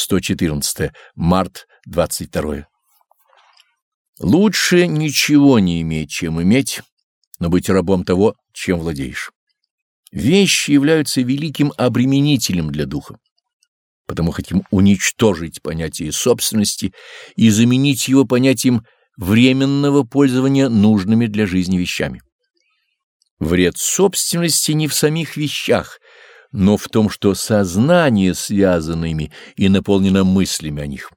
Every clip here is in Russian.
114. Март 22. Лучше ничего не иметь, чем иметь, но быть рабом того, чем владеешь. Вещи являются великим обременителем для духа. Потому хотим уничтожить понятие собственности и заменить его понятием временного пользования нужными для жизни вещами. Вред собственности не в самих вещах, но в том, что сознание связано ими и наполнено мыслями о них.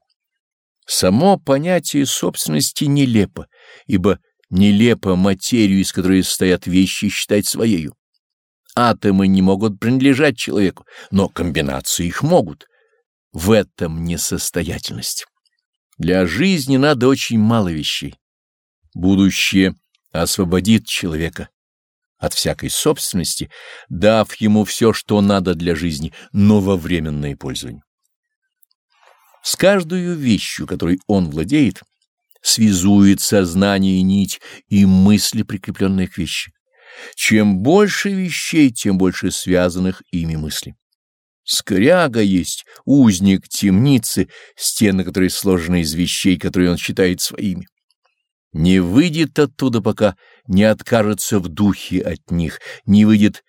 Само понятие собственности нелепо, ибо нелепо материю, из которой состоят вещи, считать своею. Атомы не могут принадлежать человеку, но комбинации их могут. В этом несостоятельность. Для жизни надо очень мало вещей. Будущее освободит человека от всякой собственности, дав ему все, что надо для жизни, но во временное пользование. С каждую вещью, которой он владеет, связует сознание и нить и мысли, прикрепленные к вещи. Чем больше вещей, тем больше связанных ими мыслей. Скряга есть узник темницы, стены которой сложены из вещей, которые он считает своими. Не выйдет оттуда, пока не откажется в духе от них, не выйдет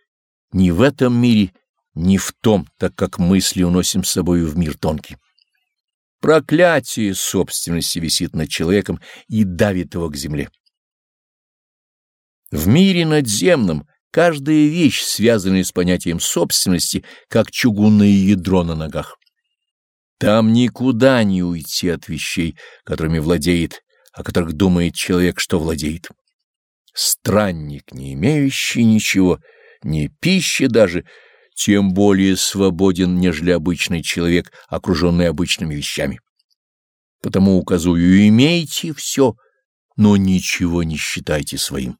ни в этом мире, ни в том, так как мысли уносим с собой в мир тонкий. Проклятие собственности висит над человеком и давит его к земле. В мире надземном каждая вещь, связанная с понятием собственности, как чугунное ядро на ногах. Там никуда не уйти от вещей, которыми владеет, о которых думает человек, что владеет. Странник, не имеющий ничего, ни пищи даже, тем более свободен, нежели обычный человек, окруженный обычными вещами. Потому указую, имейте все, но ничего не считайте своим.